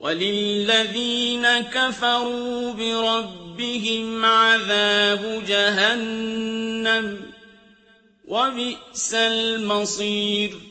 وَلِلَّذِينَ كَفَرُوا بِرَبِّهِمْ عَذَابُ جَهَنَّمَ ۖ وَبِئْسَ الْمَصِيرُ